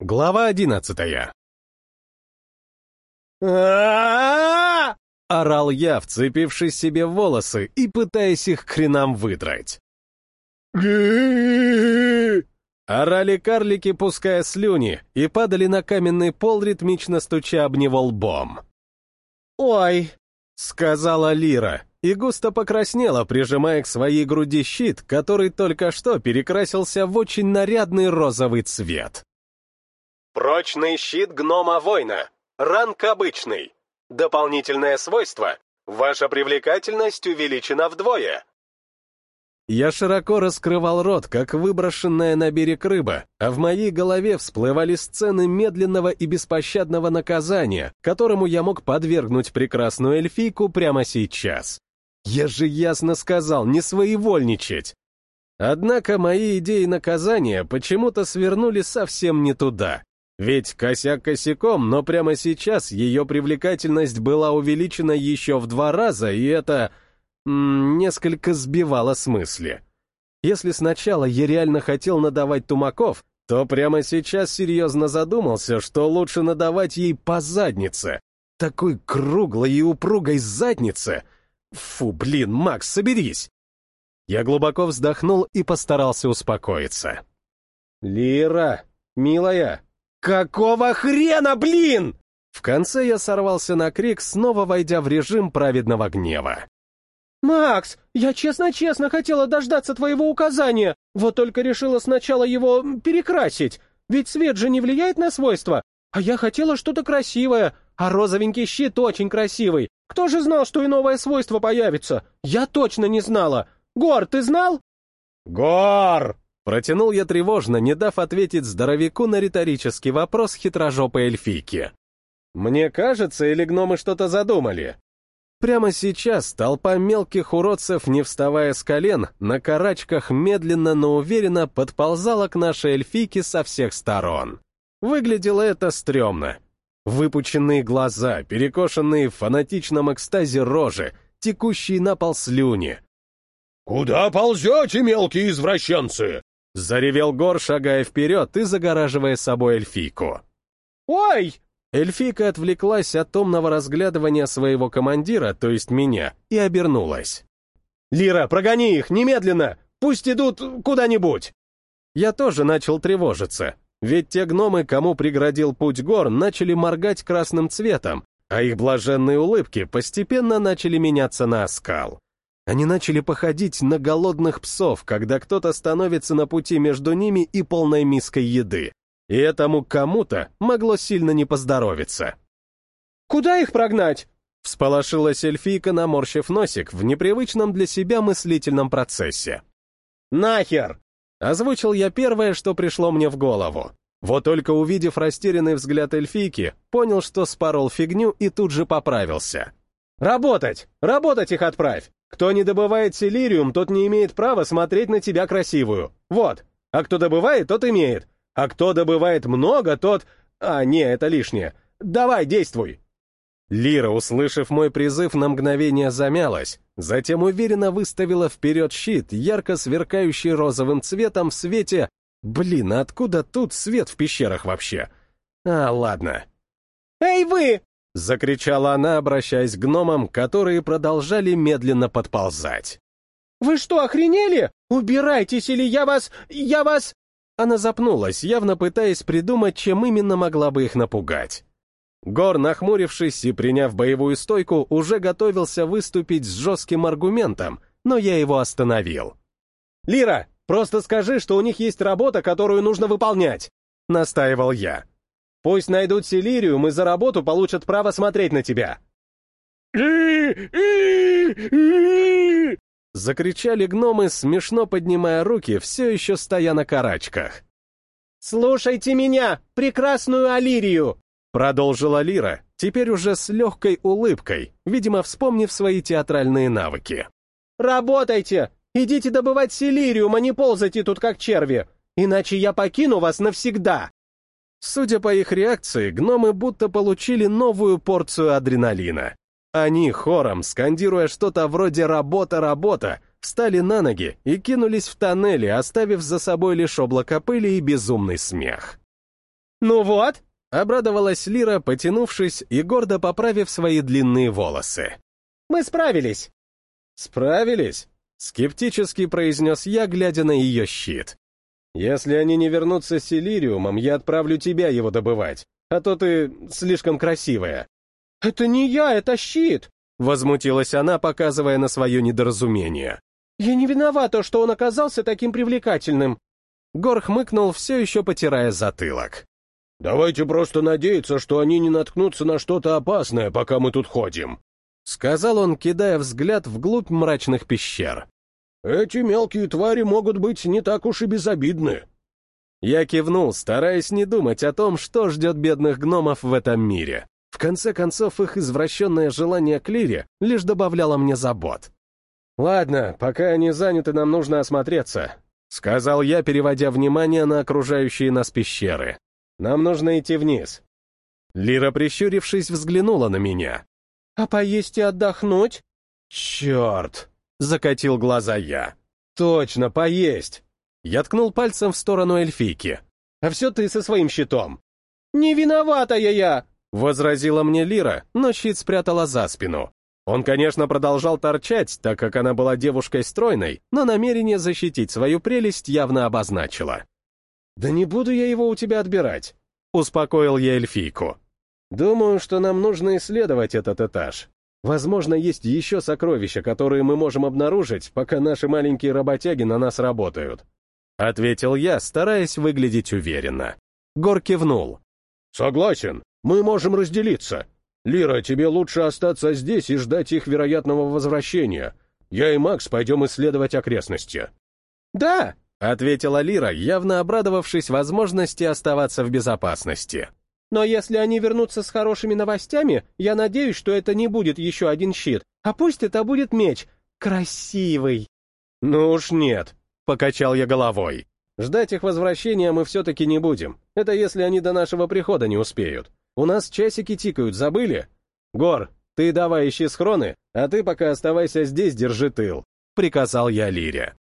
Глава одиннадцатая. Орал я, вцепившись себе в волосы и пытаясь их хренам выдрать. Орали карлики, пуская слюни, и падали на каменный пол, ритмично стуча об него лбом. «Ой!» — сказала Лира, и густо покраснела, прижимая к своей груди щит, который только что перекрасился в очень нарядный розовый цвет. Прочный щит гнома-воина. Ранг обычный. Дополнительное свойство. Ваша привлекательность увеличена вдвое. Я широко раскрывал рот, как выброшенная на берег рыба, а в моей голове всплывали сцены медленного и беспощадного наказания, которому я мог подвергнуть прекрасную эльфийку прямо сейчас. Я же ясно сказал, не своевольничать. Однако мои идеи наказания почему-то свернули совсем не туда. Ведь косяк косяком, но прямо сейчас ее привлекательность была увеличена еще в два раза, и это несколько сбивало с мысли. Если сначала я реально хотел надавать тумаков, то прямо сейчас серьезно задумался, что лучше надавать ей по заднице. Такой круглой и упругой заднице. Фу, блин, Макс, соберись. Я глубоко вздохнул и постарался успокоиться. «Лира, милая, какого хрена, блин?» В конце я сорвался на крик, снова войдя в режим праведного гнева. «Макс, я честно-честно хотела дождаться твоего указания, вот только решила сначала его перекрасить, ведь свет же не влияет на свойства, а я хотела что-то красивое, а розовенький щит очень красивый. Кто же знал, что и новое свойство появится? Я точно не знала. Гор, ты знал?» «Гор!» Протянул я тревожно, не дав ответить здоровяку на риторический вопрос хитрожопой эльфийки. «Мне кажется, или гномы что-то задумали?» Прямо сейчас толпа мелких уродцев, не вставая с колен, на карачках медленно, но уверенно подползала к нашей эльфийке со всех сторон. Выглядело это стрёмно. Выпученные глаза, перекошенные в фанатичном экстазе рожи, текущие на пол слюни. «Куда ползете, мелкие извращенцы?» Заревел Гор, шагая вперед и загораживая собой эльфийку. «Ой!» Эльфийка отвлеклась от томного разглядывания своего командира, то есть меня, и обернулась. «Лира, прогони их, немедленно! Пусть идут куда-нибудь!» Я тоже начал тревожиться, ведь те гномы, кому преградил путь гор, начали моргать красным цветом, а их блаженные улыбки постепенно начали меняться на оскал. Они начали походить на голодных псов, когда кто-то становится на пути между ними и полной миской еды. И этому кому-то могло сильно не поздоровиться. «Куда их прогнать?» Всполошилась эльфийка, наморщив носик в непривычном для себя мыслительном процессе. «Нахер!» Озвучил я первое, что пришло мне в голову. Вот только увидев растерянный взгляд эльфийки, понял, что спорол фигню и тут же поправился. «Работать! Работать их отправь! Кто не добывает селириум, тот не имеет права смотреть на тебя красивую. Вот. А кто добывает, тот имеет. А кто добывает много, тот... А, не, это лишнее. Давай, действуй!» Лира, услышав мой призыв, на мгновение замялась, затем уверенно выставила вперед щит, ярко сверкающий розовым цветом в свете... Блин, а откуда тут свет в пещерах вообще? А, ладно. «Эй, вы!» — закричала она, обращаясь к гномам, которые продолжали медленно подползать. «Вы что, охренели? Убирайтесь, или я вас... я вас...» Она запнулась, явно пытаясь придумать, чем именно могла бы их напугать. Гор, нахмурившись и приняв боевую стойку, уже готовился выступить с жестким аргументом, но я его остановил. «Лира, просто скажи, что у них есть работа, которую нужно выполнять», — настаивал я. «Пусть найдут Селириум и за работу получат право смотреть на тебя». Закричали гномы, смешно поднимая руки, все еще стоя на карачках. «Слушайте меня, прекрасную Алирию!» Продолжила Лира, теперь уже с легкой улыбкой, видимо, вспомнив свои театральные навыки. «Работайте! Идите добывать селириум, а не ползайте тут как черви! Иначе я покину вас навсегда!» Судя по их реакции, гномы будто получили новую порцию адреналина. Они хором, скандируя что-то вроде «работа, работа», встали на ноги и кинулись в тоннели, оставив за собой лишь облако пыли и безумный смех. «Ну вот!» — обрадовалась Лира, потянувшись и гордо поправив свои длинные волосы. «Мы справились!» «Справились?» — скептически произнес я, глядя на ее щит. «Если они не вернутся с Силириумом, я отправлю тебя его добывать, а то ты слишком красивая». «Это не я, это щит!» — возмутилась она, показывая на свое недоразумение. «Я не виновата, что он оказался таким привлекательным». Гор хмыкнул, все еще потирая затылок. «Давайте просто надеяться, что они не наткнутся на что-то опасное, пока мы тут ходим», — сказал он, кидая взгляд вглубь мрачных пещер. «Эти мелкие твари могут быть не так уж и безобидны». Я кивнул, стараясь не думать о том, что ждет бедных гномов в этом мире. В конце концов, их извращенное желание к Лире лишь добавляло мне забот. «Ладно, пока они заняты, нам нужно осмотреться», — сказал я, переводя внимание на окружающие нас пещеры. Нам нужно идти вниз». Лира, прищурившись, взглянула на меня. «А поесть и отдохнуть?» «Черт!» — закатил глаза я. «Точно, поесть!» Я ткнул пальцем в сторону эльфийки. «А все ты со своим щитом!» «Не виноватая я!» — возразила мне Лира, но щит спрятала за спину. Он, конечно, продолжал торчать, так как она была девушкой стройной, но намерение защитить свою прелесть явно обозначила. «Да не буду я его у тебя отбирать», — успокоил я эльфийку. «Думаю, что нам нужно исследовать этот этаж. Возможно, есть еще сокровища, которые мы можем обнаружить, пока наши маленькие работяги на нас работают». Ответил я, стараясь выглядеть уверенно. Гор кивнул. «Согласен, мы можем разделиться. Лира, тебе лучше остаться здесь и ждать их вероятного возвращения. Я и Макс пойдем исследовать окрестности». «Да!» — ответила Лира, явно обрадовавшись возможности оставаться в безопасности. «Но если они вернутся с хорошими новостями, я надеюсь, что это не будет еще один щит, а пусть это будет меч. Красивый!» «Ну уж нет», — покачал я головой. «Ждать их возвращения мы все-таки не будем. Это если они до нашего прихода не успеют. У нас часики тикают, забыли? Гор, ты давай ищи схроны, а ты пока оставайся здесь, держи тыл», — приказал я Лире.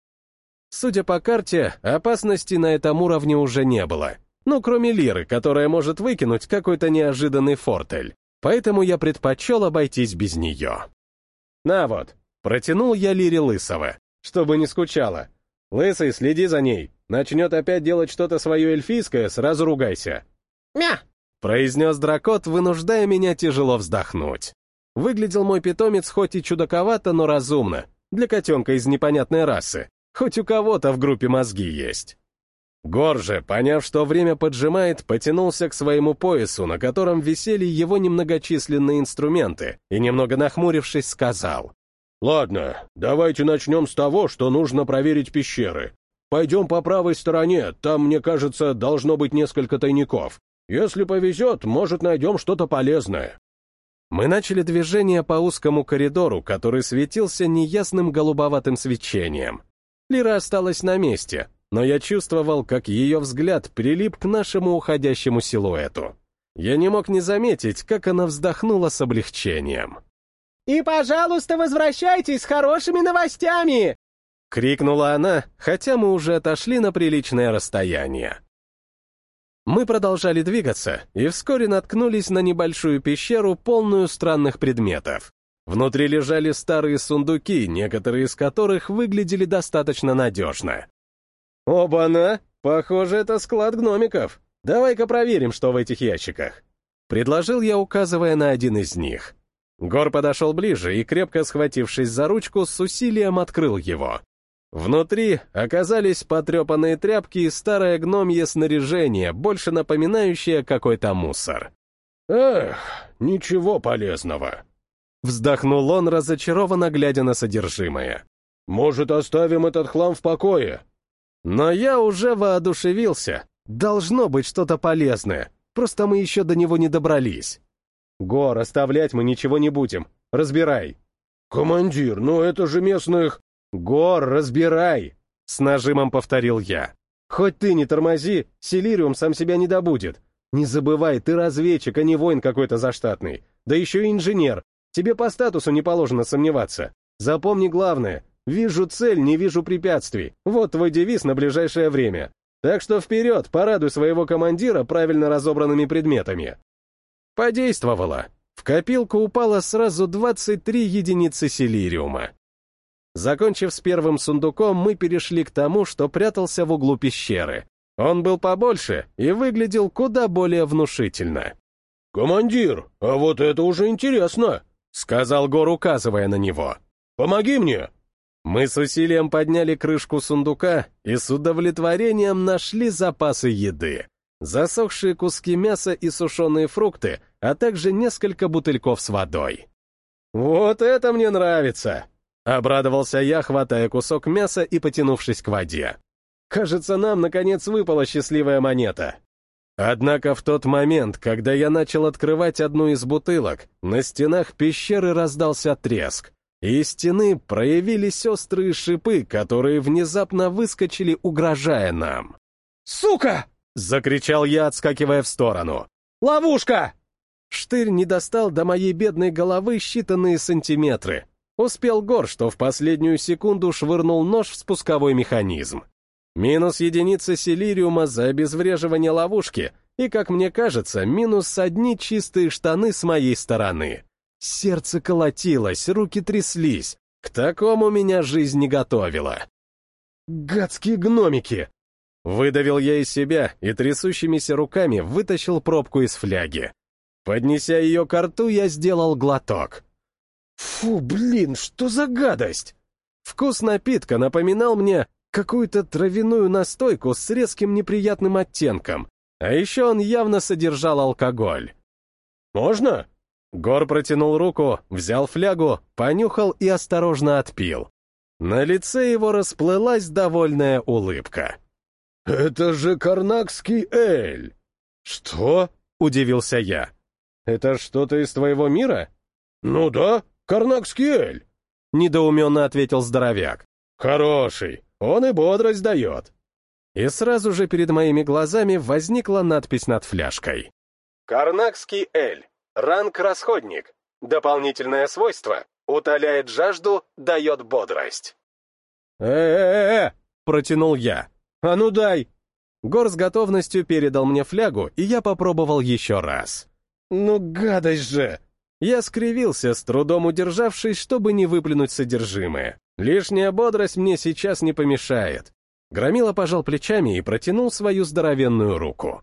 Судя по карте, опасности на этом уровне уже не было. Ну, кроме Лиры, которая может выкинуть какой-то неожиданный фортель. Поэтому я предпочел обойтись без нее. На вот, протянул я Лире Лысого, чтобы не скучала. Лысый, следи за ней. Начнет опять делать что-то свое эльфийское, сразу ругайся. «Мя!» — произнес дракот, вынуждая меня тяжело вздохнуть. Выглядел мой питомец хоть и чудаковато, но разумно, для котенка из непонятной расы, Хоть у кого-то в группе мозги есть. Гор же, поняв, что время поджимает, потянулся к своему поясу, на котором висели его немногочисленные инструменты, и, немного нахмурившись, сказал. «Ладно, давайте начнем с того, что нужно проверить пещеры. Пойдем по правой стороне, там, мне кажется, должно быть несколько тайников. Если повезет, может, найдем что-то полезное». Мы начали движение по узкому коридору, который светился неясным голубоватым свечением. Лира осталась на месте, но я чувствовал, как ее взгляд прилип к нашему уходящему силуэту. Я не мог не заметить, как она вздохнула с облегчением. «И, пожалуйста, возвращайтесь с хорошими новостями!» — крикнула она, хотя мы уже отошли на приличное расстояние. Мы продолжали двигаться и вскоре наткнулись на небольшую пещеру, полную странных предметов. Внутри лежали старые сундуки, некоторые из которых выглядели достаточно надежно. «Оба-на! Похоже, это склад гномиков. Давай-ка проверим, что в этих ящиках». Предложил я, указывая на один из них. Гор подошел ближе и, крепко схватившись за ручку, с усилием открыл его. Внутри оказались потрепанные тряпки и старое гномье снаряжение, больше напоминающее какой-то мусор. «Эх, ничего полезного», Вздохнул он, разочарованно глядя на содержимое. «Может, оставим этот хлам в покое?» Но я уже воодушевился. Должно быть что-то полезное. Просто мы еще до него не добрались. Гор, оставлять мы ничего не будем. Разбирай. «Командир, ну это же местных...» «Гор, разбирай!» С нажимом повторил я. «Хоть ты не тормози, Селириум сам себя не добудет. Не забывай, ты разведчик, а не воин какой-то заштатный. Да еще и инженер. Тебе по статусу не положено сомневаться. Запомни главное. Вижу цель, не вижу препятствий. Вот твой девиз на ближайшее время. Так что вперед, порадуй своего командира правильно разобранными предметами. Подействовало. В копилку упало сразу 23 единицы силириума. Закончив с первым сундуком, мы перешли к тому, что прятался в углу пещеры. Он был побольше и выглядел куда более внушительно. «Командир, а вот это уже интересно!» — сказал Гор, указывая на него. «Помоги мне!» Мы с усилием подняли крышку сундука и с удовлетворением нашли запасы еды. Засохшие куски мяса и сушеные фрукты, а также несколько бутыльков с водой. «Вот это мне нравится!» — обрадовался я, хватая кусок мяса и потянувшись к воде. «Кажется, нам, наконец, выпала счастливая монета». Однако в тот момент, когда я начал открывать одну из бутылок, на стенах пещеры раздался треск, из стены проявились острые шипы, которые внезапно выскочили, угрожая нам. «Сука!» — закричал я, отскакивая в сторону. «Ловушка!» Штырь не достал до моей бедной головы считанные сантиметры. Успел Гор, что в последнюю секунду швырнул нож в спусковой механизм. Минус единица силириума за обезвреживание ловушки и, как мне кажется, минус одни чистые штаны с моей стороны. Сердце колотилось, руки тряслись. К такому меня жизнь не готовила. «Гадские гномики!» Выдавил я из себя и трясущимися руками вытащил пробку из фляги. Поднеся ее к рту, я сделал глоток. Фу, блин, что за гадость! Вкус напитка напоминал мне какую-то травяную настойку с резким неприятным оттенком, а еще он явно содержал алкоголь. «Можно?» Гор протянул руку, взял флягу, понюхал и осторожно отпил. На лице его расплылась довольная улыбка. «Это же карнакский эль!» «Что?» — удивился я. «Это что-то из твоего мира?» «Ну да, карнакский эль!» — недоуменно ответил здоровяк. «Хороший, он и бодрость дает». И сразу же перед моими глазами возникла надпись над фляжкой. «Карнакский эль. Ранг расходник. Дополнительное свойство. Утоляет жажду, дает бодрость. «Э-э-э!» — протянул я. «А ну дай!» Гор с готовностью передал мне флягу, и я попробовал еще раз. «Ну, гадость же!» Я скривился, с трудом удержавшись, чтобы не выплюнуть содержимое. Лишняя бодрость мне сейчас не помешает. Громила пожал плечами и протянул свою здоровенную руку.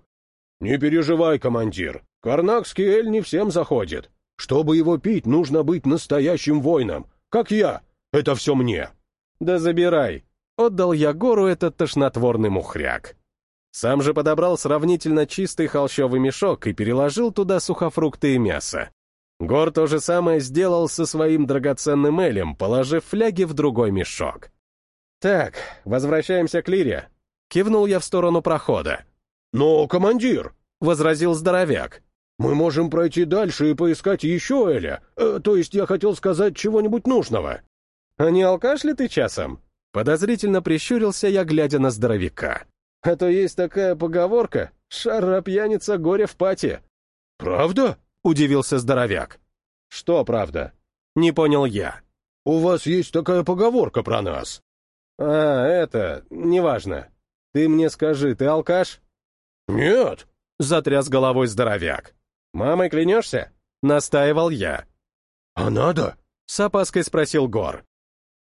«Не переживай, командир. Карнакский эль не всем заходит. Чтобы его пить, нужно быть настоящим воином, как я. Это все мне». «Да забирай». Отдал я гору этот тошнотворный мухряк. Сам же подобрал сравнительно чистый холщовый мешок и переложил туда сухофрукты и мясо. Гор то же самое сделал со своим драгоценным элем, положив фляги в другой мешок. «Так, возвращаемся к Лире». Кивнул я в сторону прохода. «Но, командир!» — возразил здоровяк. «Мы можем пройти дальше и поискать еще Эля. Э, то есть я хотел сказать чего-нибудь нужного». «А не алкаш ли ты часом?» Подозрительно прищурился я, глядя на здоровяка. «А то есть такая поговорка «Шара пьяница, горе в пати». «Правда?» — удивился здоровяк. «Что правда?» — не понял я. «У вас есть такая поговорка про нас». «А, это... неважно. Ты мне скажи, ты алкаш?» «Нет», — затряс головой здоровяк. «Мамой клянешься?» — настаивал я. «А надо?» — с опаской спросил Гор.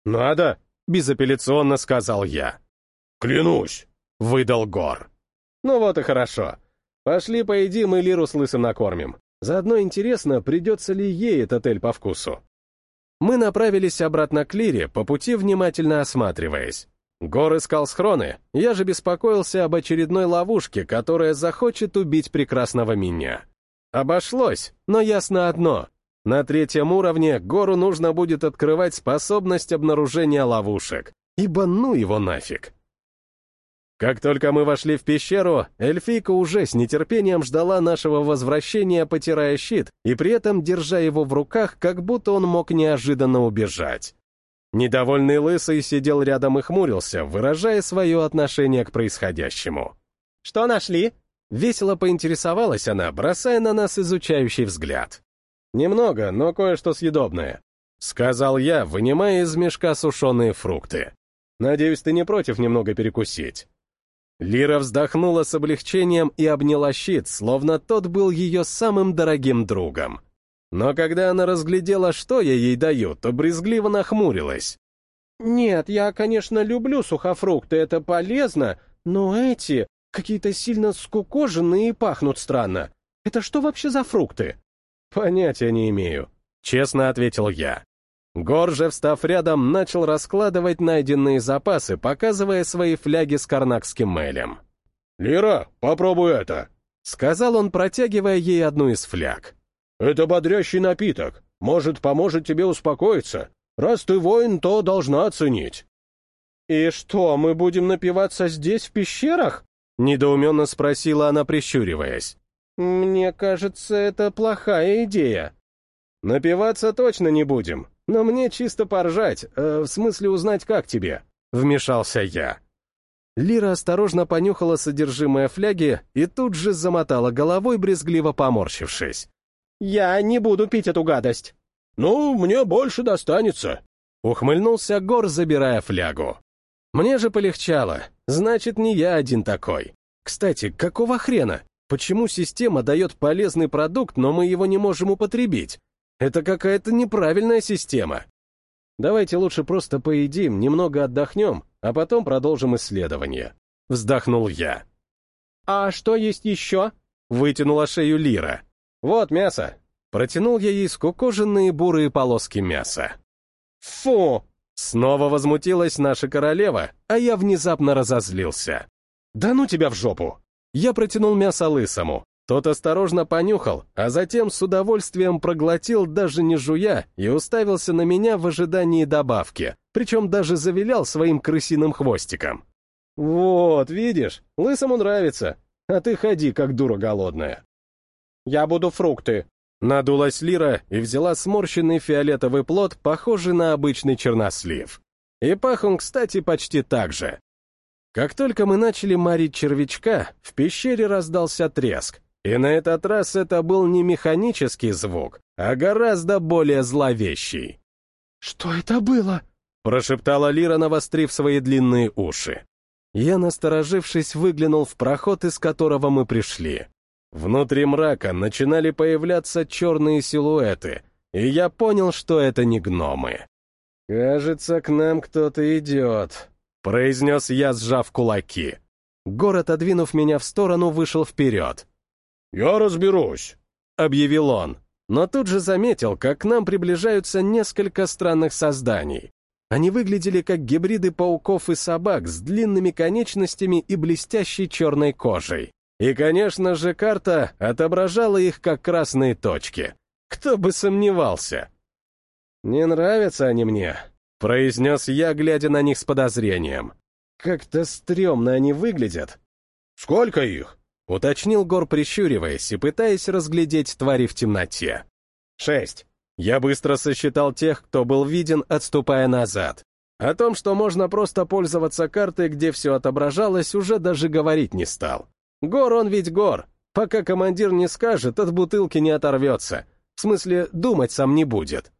«Надо», — безапелляционно сказал я. «Клянусь», — выдал Гор. «Ну вот и хорошо. Пошли поедим и Лиру с Лысым накормим. Заодно интересно, придется ли ей этот эль по вкусу». Мы направились обратно к Лире, по пути внимательно осматриваясь. Гор искал схроны, я же беспокоился об очередной ловушке, которая захочет убить прекрасного меня. Обошлось, но ясно одно. На третьем уровне Гору нужно будет открывать способность обнаружения ловушек, ибо ну его нафиг. Как только мы вошли в пещеру, эльфийка уже с нетерпением ждала нашего возвращения, потирая щит, и при этом держа его в руках, как будто он мог неожиданно убежать. Недовольный лысый сидел рядом и хмурился, выражая свое отношение к происходящему. «Что нашли?» Весело поинтересовалась она, бросая на нас изучающий взгляд. «Немного, но кое-что съедобное», — сказал я, вынимая из мешка сушеные фрукты. «Надеюсь, ты не против немного перекусить?» Лира вздохнула с облегчением и обняла щит, словно тот был ее самым дорогим другом. Но когда она разглядела, что я ей даю, то брезгливо нахмурилась. «Нет, я, конечно, люблю сухофрукты, это полезно, но эти какие-то сильно скукоженные и пахнут странно. Это что вообще за фрукты?» «Понятия не имею», — честно ответил я. Гор же, встав рядом, начал раскладывать найденные запасы, показывая свои фляги с карнакским мелем. «Лира, попробуй это», — сказал он, протягивая ей одну из фляг. «Это бодрящий напиток. Может, поможет тебе успокоиться. Раз ты воин, то должна оценить». «И что, мы будем напиваться здесь, в пещерах?» — недоуменно спросила она, прищуриваясь. «Мне кажется, это плохая идея». «Напиваться точно не будем, но мне чисто поржать, э, в смысле узнать, как тебе», — вмешался я. Лира осторожно понюхала содержимое фляги и тут же замотала головой, брезгливо поморщившись. «Я не буду пить эту гадость». «Ну, мне больше достанется», — ухмыльнулся Гор, забирая флягу. «Мне же полегчало. Значит, не я один такой. Кстати, какого хрена? Почему система дает полезный продукт, но мы его не можем употребить? Это какая-то неправильная система. Давайте лучше просто поедим, немного отдохнем, а потом продолжим исследование. Вздохнул я. «А что есть еще?» Вытянула шею Лира. «Вот мясо». Протянул я ей скукоженные бурые полоски мяса. «Фу!» Снова возмутилась наша королева, а я внезапно разозлился. «Да ну тебя в жопу!» Я протянул мясо лысому. Тот осторожно понюхал, а затем с удовольствием проглотил, даже не жуя, и уставился на меня в ожидании добавки, причем даже завилял своим крысиным хвостиком. «Вот, видишь, лысому нравится, а ты ходи, как дура голодная». «Я буду фрукты», Надулась Лира и взяла сморщенный фиолетовый плод, похожий на обычный чернослив. И пах он, кстати, почти так же. Как только мы начали морить червячка, в пещере раздался треск, и на этот раз это был не механический звук, а гораздо более зловещий. «Что это было?» — прошептала Лира, навострив свои длинные уши. Я, насторожившись, выглянул в проход, из которого мы пришли. Внутри мрака начинали появляться черные силуэты, и я понял, что это не гномы. «Кажется, к нам кто-то идет», — произнес я, сжав кулаки. Город, отодвинув меня в сторону, вышел вперед. «Я разберусь», — объявил он, но тут же заметил, как к нам приближаются несколько странных созданий. Они выглядели как гибриды пауков и собак с длинными конечностями и блестящей черной кожей. И, конечно же, карта отображала их как красные точки. Кто бы сомневался. «Не нравятся они мне», — произнес я, глядя на них с подозрением. «Как-то стрёмно они выглядят». «Сколько их?» — уточнил Гор, прищуриваясь и пытаясь разглядеть твари в темноте. «Шесть. Я быстро сосчитал тех, кто был виден, отступая назад. О том, что можно просто пользоваться картой, где все отображалось, уже даже говорить не стал. Гор он ведь гор. Пока командир не скажет, от бутылки не оторвется. В смысле, думать сам не будет.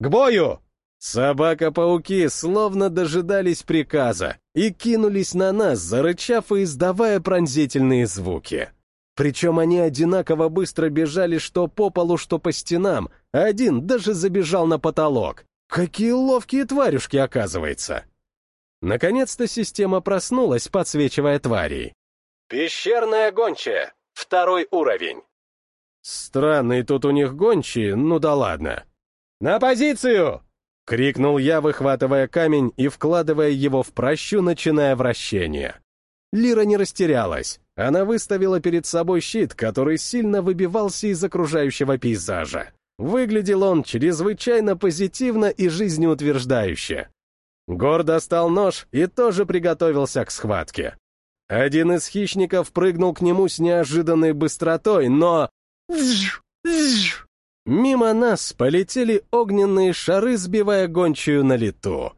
«К бою!» Собака-пауки словно дожидались приказа и кинулись на нас, зарычав и издавая пронзительные звуки. Причем они одинаково быстро бежали что по полу, что по стенам, а один даже забежал на потолок. Какие ловкие тварюшки, оказывается! Наконец-то система проснулась, подсвечивая тварей. Пещерная гончая. Второй уровень. Странные тут у них гончие, ну да ладно. «На позицию!» — крикнул я, выхватывая камень и вкладывая его в прощу, начиная вращение. Лира не растерялась. Она выставила перед собой щит, который сильно выбивался из окружающего пейзажа. Выглядел он чрезвычайно позитивно и жизнеутверждающе. Гор достал нож и тоже приготовился к схватке. Один из хищников прыгнул к нему с неожиданной быстротой, но... Мимо нас полетели огненные шары, сбивая гончую на лету.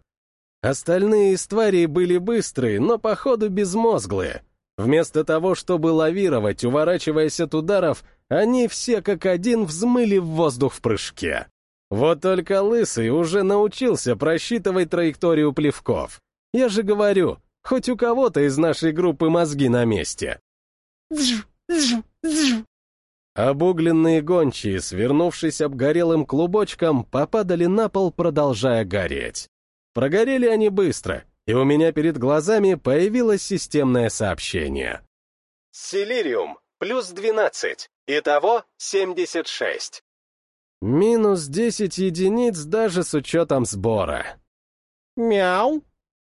Остальные из тварей были быстрые, но, походу, безмозглые. Вместо того, чтобы лавировать, уворачиваясь от ударов, они все как один взмыли в воздух в прыжке. Вот только Лысый уже научился просчитывать траекторию плевков. Я же говорю, Хоть у кого-то из нашей группы мозги на месте. Обугленные гончие, свернувшись обгорелым клубочком, попадали на пол, продолжая гореть. Прогорели они быстро, и у меня перед глазами появилось системное сообщение. Силириум, плюс 12, итого 76. Минус 10 единиц даже с учетом сбора. «Мяу!»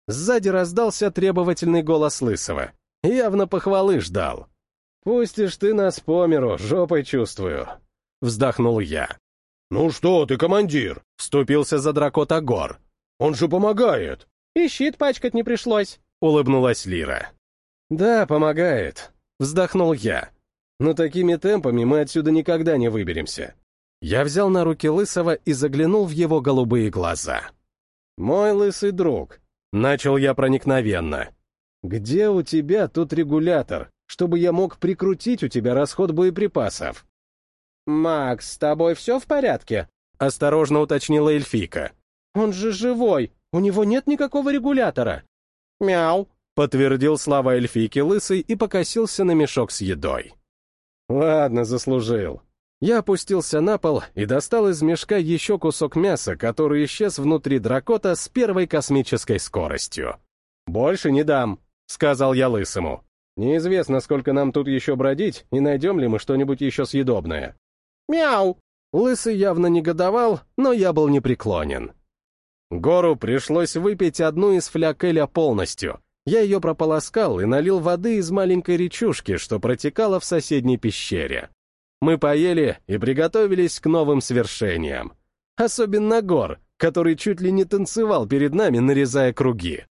Сзади раздался требовательный голос Лысого. Явно похвалы ждал. «Пустишь ты нас по миру, жопой чувствую», — вздохнул я. «Ну что ты, командир?» — вступился за дракота Гор. «Он же помогает!» «И щит пачкать не пришлось», — улыбнулась Лира. «Да, помогает», — вздохнул я. «Но такими темпами мы отсюда никогда не выберемся». Я взял на руки Лысого и заглянул в его голубые глаза. «Мой лысый друг», — начал я проникновенно. «Где у тебя тут регулятор, чтобы я мог прикрутить у тебя расход боеприпасов?» «Макс, с тобой все в порядке?» — осторожно уточнила эльфийка. «Он же живой, у него нет никакого регулятора». «Мяу», — подтвердил слова эльфийки лысый и покосился на мешок с едой. «Ладно, заслужил». Я опустился на пол и достал из мешка еще кусок мяса, который исчез внутри дракота с первой космической скоростью. «Больше не дам», — сказал я лысому. «Неизвестно, сколько нам тут еще бродить, и найдем ли мы что-нибудь еще съедобное». «Мяу!» Лысый явно негодовал, но я был непреклонен. Гору пришлось выпить одну из флякеля полностью. Я ее прополоскал и налил воды из маленькой речушки, что протекала в соседней пещере. Мы поели и приготовились к новым свершениям. Особенно Гор, который чуть ли не танцевал перед нами, нарезая круги.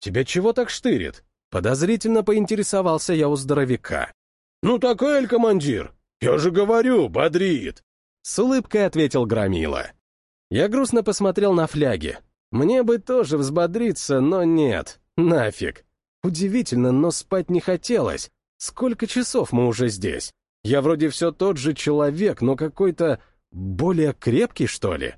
«Тебя чего так штырит?» Подозрительно поинтересовался я у здоровяка. «Ну так, Эль, командир, я же говорю, бодрит!» С улыбкой ответил Громила. Я грустно посмотрел на фляги. Мне бы тоже взбодриться, но нет, нафиг. Удивительно, но спать не хотелось. Сколько часов мы уже здесь? Я вроде все тот же человек, но какой-то более крепкий, что ли?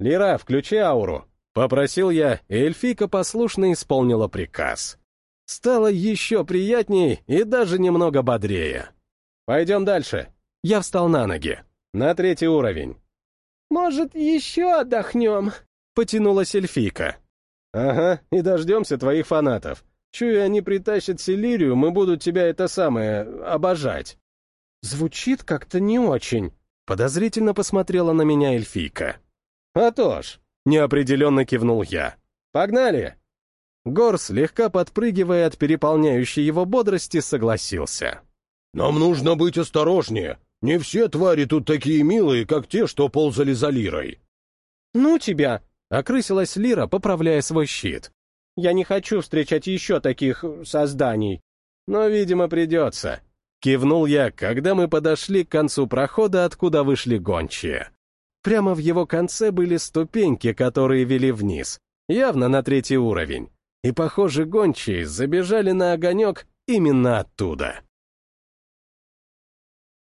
«Лера, включи ауру», — попросил я, и эльфийка послушно исполнила приказ. Стало еще приятней и даже немного бодрее. «Пойдем дальше». Я встал на ноги. На третий уровень. «Может, еще отдохнем?» — потянулась эльфийка. «Ага, и дождемся твоих фанатов. Чую, они притащат Селирию, мы будут тебя это самое... обожать». «Звучит как-то не очень», — подозрительно посмотрела на меня эльфийка. «А то ж», — неопределенно кивнул я. «Погнали!» Гор, слегка подпрыгивая от переполняющей его бодрости, согласился. «Нам нужно быть осторожнее. Не все твари тут такие милые, как те, что ползали за Лирой». «Ну тебя!» — окрысилась Лира, поправляя свой щит. «Я не хочу встречать еще таких созданий». «Но, видимо, придется», Кивнул я, когда мы подошли к концу прохода, откуда вышли гончие. Прямо в его конце были ступеньки, которые вели вниз, явно на третий уровень. И, похоже, гончие забежали на огонек именно оттуда.